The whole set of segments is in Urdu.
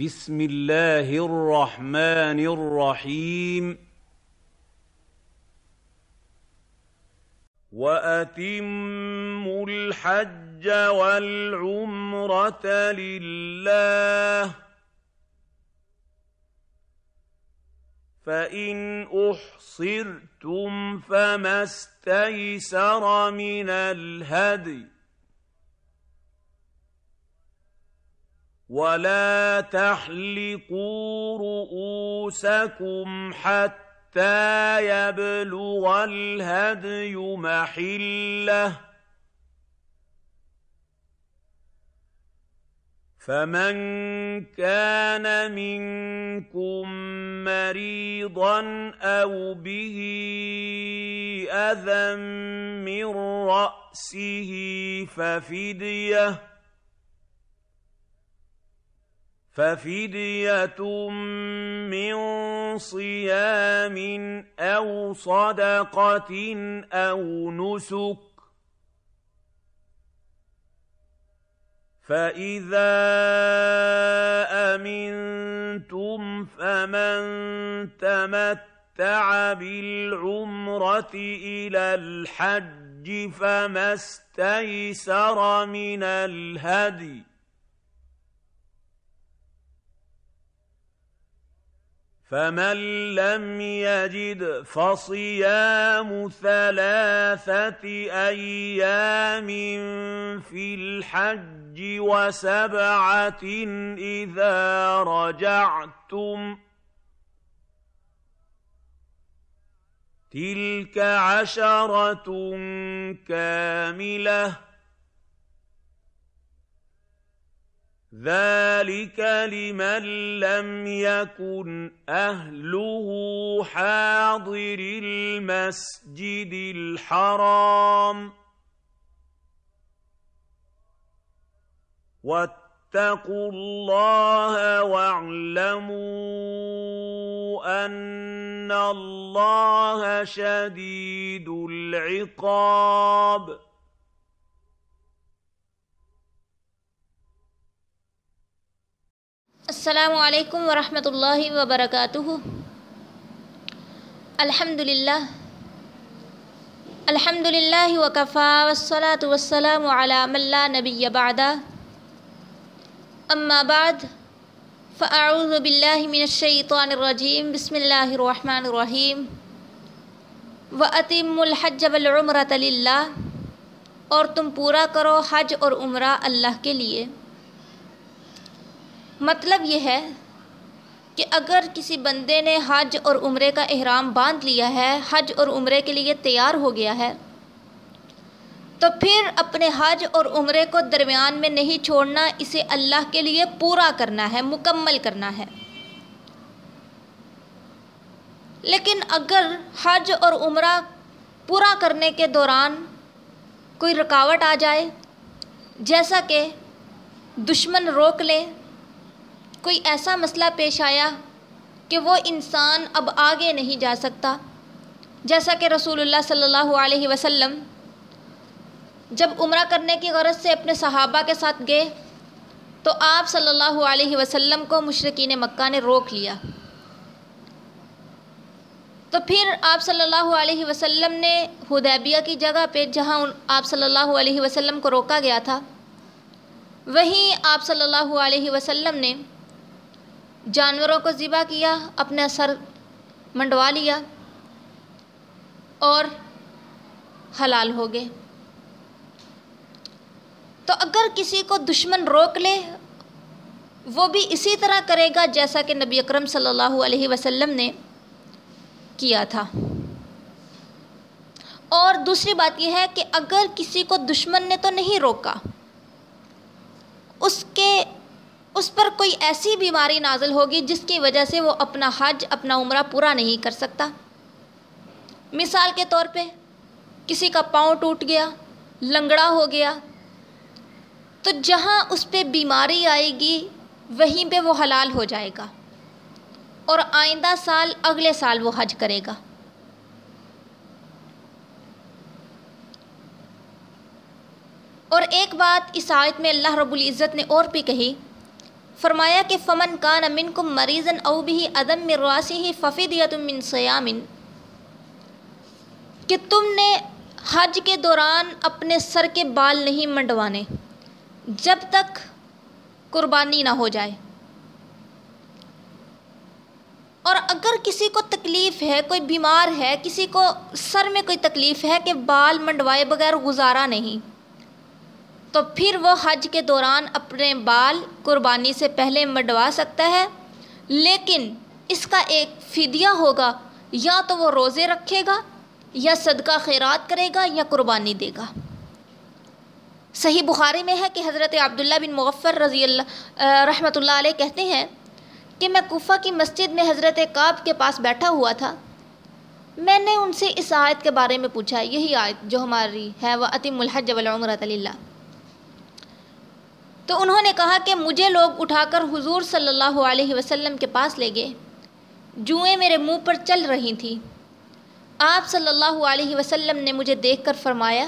بسم الله الرحمن الرحيم واتموا الحج والعمره لله فان احصرتم فما استيسر من الهدي ولا تحلقوا رؤوسكم حتى يبلغ الهدي محله فمن كان منكم مريضا او به اذى من راسه ففديه ففديه من صيام او صدقه او نسك فاذا امنتم فمن تمتع بالعمره الى الحج فما استيسر من الهدي فمن لم يجد فصيام ثلاثه ايام في الحج وسبعه اذا رجعتم تلك عشره كامله ذلك لمن لم يكن اهله حاضر المسجد الحرام واتقوا الله واعلموا ان الله شديد العقاب السلام علیکم ورحمۃ اللہ وبرکاتہ۔ الحمد للہ الحمد للہ وکفا وسلاۃ وسلم علام اللہ نبی بعد اما بعد، فاعوذ باللہ من الشیطان الرجیم۔ بسم اللہ الرحمن الرحیم۔ واتم الحج والعمرۃ للہ۔ اور تم پورا کرو حج اور عمرہ اللہ کے لیے۔ مطلب یہ ہے کہ اگر کسی بندے نے حج اور عمرے کا احرام باندھ لیا ہے، حج اور عمرے کے لیے تیار ہو گیا ہے، تو پھر اپنے حج اور عمرے کو درمیان میں نہیں چھوڑنا، اسے اللہ کے لیے پورا کرنا ہے، مکمل کرنا ہے۔ لیکن اگر حج اور عمرہ پورا کرنے کے دوران کوئی رکاوٹ آ جائے، جیسا کہ دشمن روک لے کوئی ایسا مسئلہ پیش آیا کہ وہ انسان اب آگے نہیں جا سکتا؟ جیسا کہ رسول اللہ صلی اللہ علیہ وسلم جب عمرہ کرنے کی غرض سے اپنے صحابہ کے ساتھ گئے تو آپ صلی اللہ علیہ وسلم کو مشرقین مکہ نے روک لیا۔ تو پھر آپ صلی اللہ علیہ وسلم نے حدیبیہ کی جگہ پہ جہاں آپ صلی اللہ علیہ وسلم کو روکا گیا تھا، وہیں آپ صلی اللہ علیہ وسلم نے جانوروں کو ذبح کیا اپنا سر منڈوا لیا اور حلال ہو گئے۔ تو اگر کسی کو دشمن روک لے، وہ بھی اسی طرح کرے گا جیسا کہ نبی اکرم صلی اللہ علیہ وسلم نے کیا تھا۔ اور دوسری بات یہ ہے کہ اگر کسی کو دشمن نے تو نہیں روکا اس کے اس پر کوئی ایسی بیماری نازل ہوگی جس کی وجہ سے وہ اپنا حج، اپنا عمرہ پورا نہیں کر سکتا؟ مثال کے طور پہ، کسی کا پاؤں ٹوٹ گیا، لنگڑا ہو گیا، تو جہاں اس پہ بیماری آئے گی، وہیں پہ وہ حلال ہو جائے گا اور آئندہ سال اگلے سال وہ حج کرے گا۔ اور ایک بات اس آیت میں اللہ رب العزت نے اور بھی کہی فرمایا کہ فمن کان امن کم مریضن او بھی عدم مرواسی ہی ففیدیت من سیامن کہ تم نے حج کے دوران اپنے سر کے بال نہیں منڈوانے جب تک قربانی نہ ہو جائے. اور اگر کسی کو تکلیف ہے، کوئی بیمار ہے، کسی کو سر میں کوئی تکلیف ہے کہ بال منڈوائے بغیر گزارا نہیں تو پھر وہ حج کے دوران اپنے بال قربانی سے پہلے منڈوا سکتا ہے، لیکن اس کا ایک فدیہ ہوگا، یا تو وہ روزے رکھے گا، یا صدقہ خیرات کرے گا، یا قربانی دے گا۔ صحیح بخاری میں ہے کہ حضرت عبداللہ بن مغفر رضی اللہ رحمۃ اللہ علیہ کہتے ہیں کہ میں کوفہ کی مسجد میں حضرت کعب کے پاس بیٹھا ہوا تھا۔ میں نے ان سے اس آیت کے بارے میں پوچھا، یہی آیت جو ہماری ہے، وہ عتیم الحج والعمرۃ اللہ تو انہوں نے کہا کہ مجھے لوگ اٹھا کر حضور صلی اللہ علیہ وسلم کے پاس لے گئے۔ جوئیں میرے منہ پر چل رہی تھیں۔ آپ صلی اللہ علیہ وسلم نے مجھے دیکھ کر فرمایا،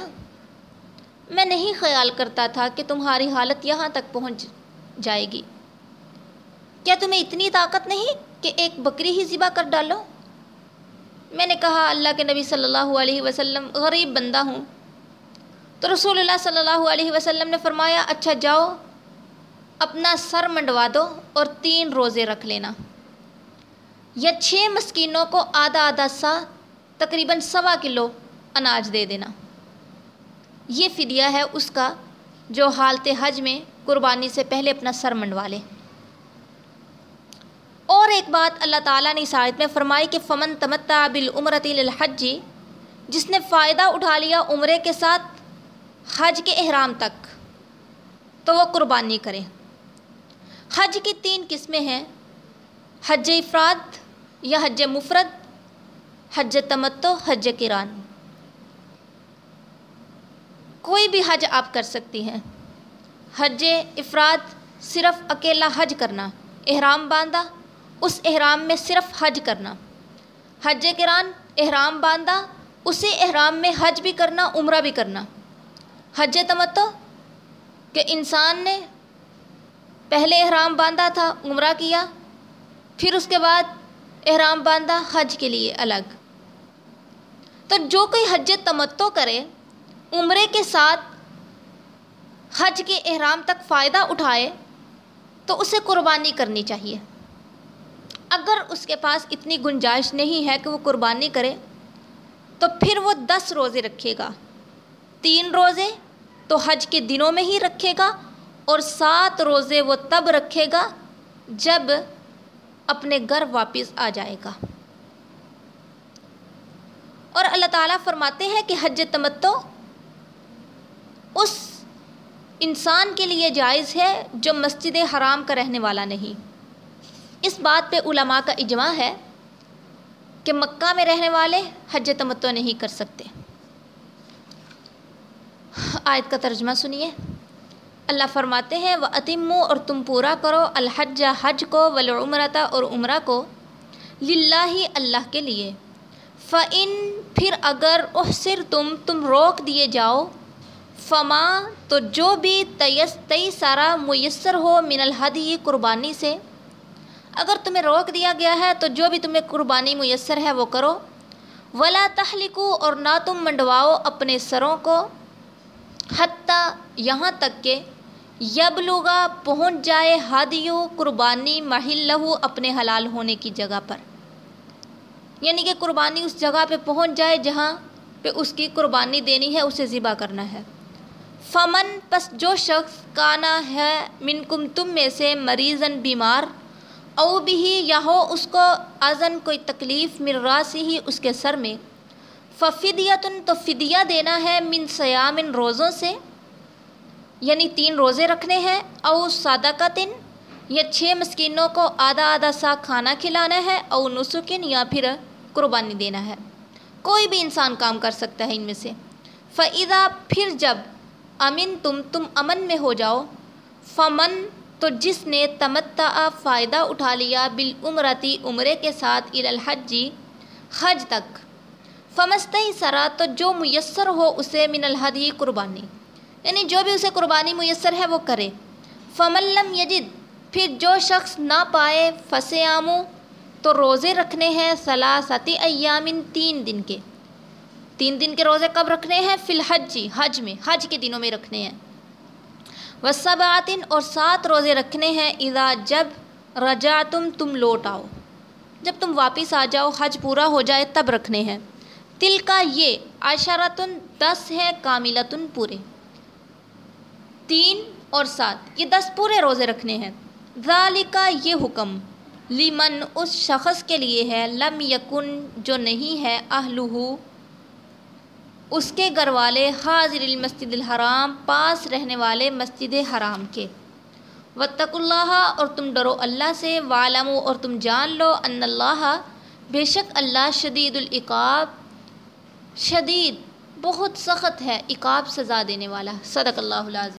میں نہیں خیال کرتا تھا کہ تمہاری حالت یہاں تک پہنچ جائے گی۔ کیا تمہیں اتنی طاقت نہیں کہ ایک بکری ہی ذبح کر ڈالو میں نے کہا، اللہ کے نبی صلی اللہ علیہ وسلم غریب بندہ ہوں۔ تو رسول اللہ صلی اللہ علیہ وسلم نے فرمایا اچھا جاؤ، اپنا سر منڈوا دو اور تین روزے رکھ لینا۔ یا چھ مسکینوں کو آدھا آدھا سا، تقریباً سوا کلو اناج دے دینا۔ یہ فدیہ ہے اس کا جو حالت حج میں قربانی سے پہلے اپنا سر منڈوا لے۔ اور ایک بات اللہ تعالیٰ نے آیت میں فرمائی کہ فمن تمتا بالعمرت للحج، جس نے فائدہ اٹھا لیا عمرے کے ساتھ حج کے احرام تک تو وہ قربانی کرے حج کی تین قسمیں ہیں، حج افراد یا حج مفرد، حج تمتو حج کران۔ کوئی بھی حج آپ کر سکتی ہیں۔ حج افراد صرف اکیلا حج کرنا، احرام باندھا، اس احرام میں صرف حج کرنا۔ حج کران، احرام باندھا، اسی احرام میں حج بھی کرنا، عمرہ بھی کرنا۔ حج تمتو کہ انسان نے پہلے احرام باندھا تھا، عمرہ کیا، پھر اس کے بعد احرام باندھا، حج کے لیے الگ۔ تو جو کوئی حج تمتو کرے، عمرے کے ساتھ حج کے احرام تک فائدہ اٹھائے، تو اسے قربانی کرنی چاہیے۔ اگر اس کے پاس اتنی گنجائش نہیں ہے کہ وہ قربانی کرے، تو پھر وہ دس روزے رکھے گا۔ تین روزے تو حج کے دنوں میں ہی رکھے گا اور سات روزے وہ تب رکھے گا جب اپنے گھر واپس آ جائے گا۔ اور اللہ تعالیٰ فرماتے ہیں کہ حج تمتو اس انسان کے لیے جائز ہے جو مسجد حرام کا رہنے والا نہیں۔ اس بات پہ علماء کا اجماع ہے کہ مکہ میں رہنے والے حج تمتو نہیں کر سکتے۔ آیت کا ترجمہ سنیے۔ اللہ فرماتے ہیں وہ عتمو اور تم پورا کرو الحج، حج کو ولعمرتا اور عمرہ کو للہ ہی اللہ کے لیے۔ فعن پھر اگر احسر تم تم روک دیے جاؤ، فما تو جو بھی تیس، تئی سارا میسر ہو من الحدی قربانی سے، اگر تمہیں روک دیا گیا ہے تو جو بھی تمہیں قربانی میسر ہے وہ کرو۔ ولا تخلقو اور نہ تم منڈواؤ اپنے سروں کو۔ حتیٰ یہاں تک کہ یبلغا پہنچ جائے ہادیو قربانی محل لہو اپنے حلال ہونے کی جگہ پر۔ یعنی کہ قربانی اس جگہ پہ پہنچ جائے جہاں پہ اس کی قربانی دینی ہے، اسے ذبح کرنا ہے۔ فمن، پس جو شخص کانا ہے من کم تم میں سے مریضن بیمار، او بھی یا ہو اس کو ازن کوئی تکلیف مراسی ہی اس کے سر میں ففدیتن تو فدیہ دینا ہے من سیامن روزوں سے یعنی تین روزے رکھنے ہیں، او سادہ کا تن یا چھ مسکینوں کو آدھا آدھا سا کھانا کھلانا ہے، او نسکن یا پھر قربانی دینا ہے۔ کوئی بھی انسان کام کر سکتا ہے ان میں سے۔ فعدہ پھر جب امن تم تم امن میں ہو جاؤ، فمن تو جس نے تمتع فائدہ اٹھا لیا بالعمرتی، عمرے کے ساتھ الحجی حج تک۔ فمستی سرا، تو جو میسر ہو اسے من الحدی قربانی۔ یعنی جو بھی اسے قربانی میسر ہے وہ کرے۔ فملم یجد، پھر جو شخص نہ پائے فسیامو تو روزے رکھنے ہیں ثلاثتی ایامن تین دن کے۔ تین دن کے روزے کب رکھنے ہیں؟ فی الحجی حج میں، حج کے دنوں میں رکھنے ہیں۔ وصبعتن اور سات روزے رکھنے ہیں، اذا جب رجا تم تم لوٹ آؤ۔ جب تم واپس آ جاؤ، حج پورا ہو جائے، تب رکھنے ہیں۔ تل کا یہ عشرتن دس ہے کاملتن پورے۔ تین اور سات، یہ دس پورے روزے رکھنے ہیں۔ ذالکا یہ حکم لیمن اس شخص کے لیے ہے، لم یکن، جو نہیں ہے اہلہ اس کے گھر والے حاضر المسجد الحرام، پاس رہنے والے مسجد حرام کے۔ وطق اللہ اور تم ڈرو اللہ سے والمو اور تم جان لو ان اللہ بے شک اللہ شدید العقاب۔ شدید بہت سخت ہے عقاب سزا دینے والا۔ صدق اللہ العظیم۔